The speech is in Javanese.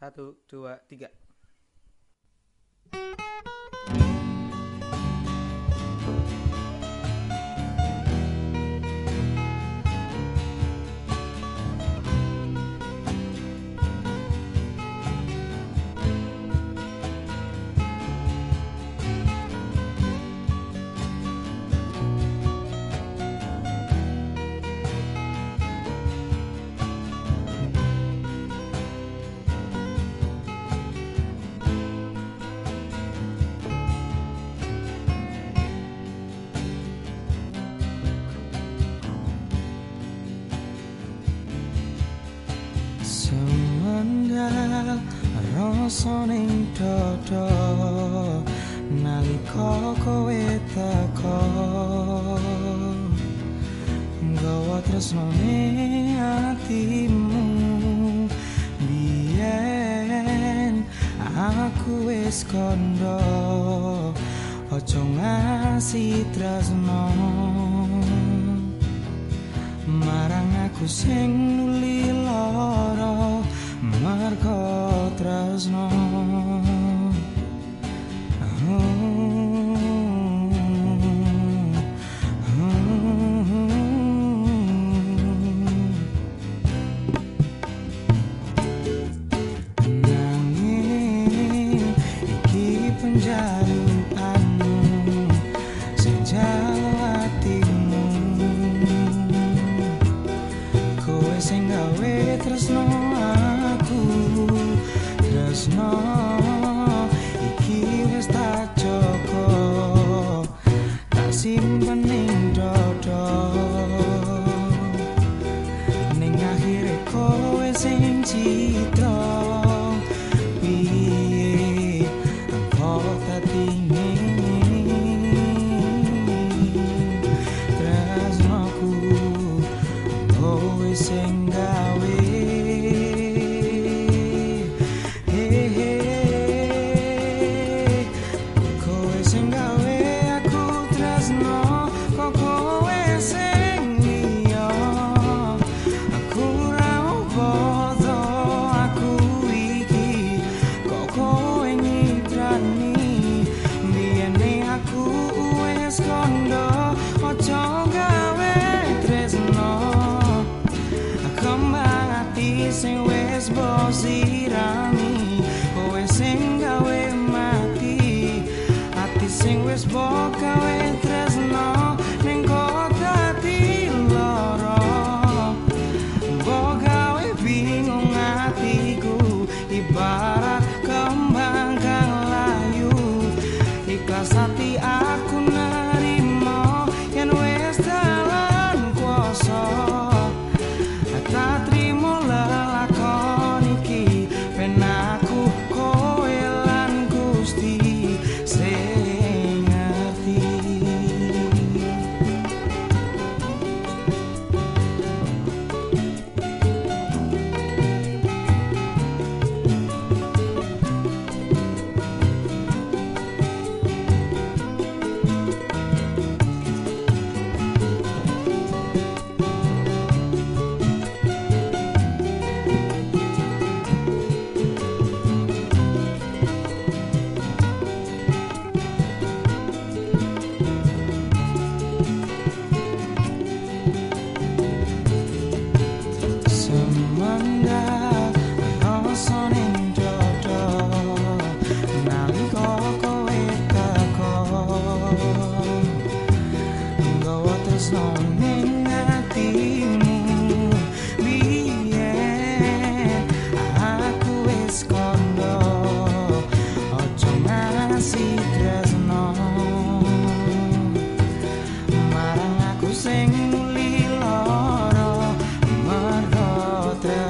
Satu, dua, tiga. rasaning dada nalika kowe teka gawa tresno ning atimu biyen aku wis kondo. Ojo ngasi tresno marang aku sing nuli me. sing wis bosirami kowe sing gawe mati ati sing wis boka wetu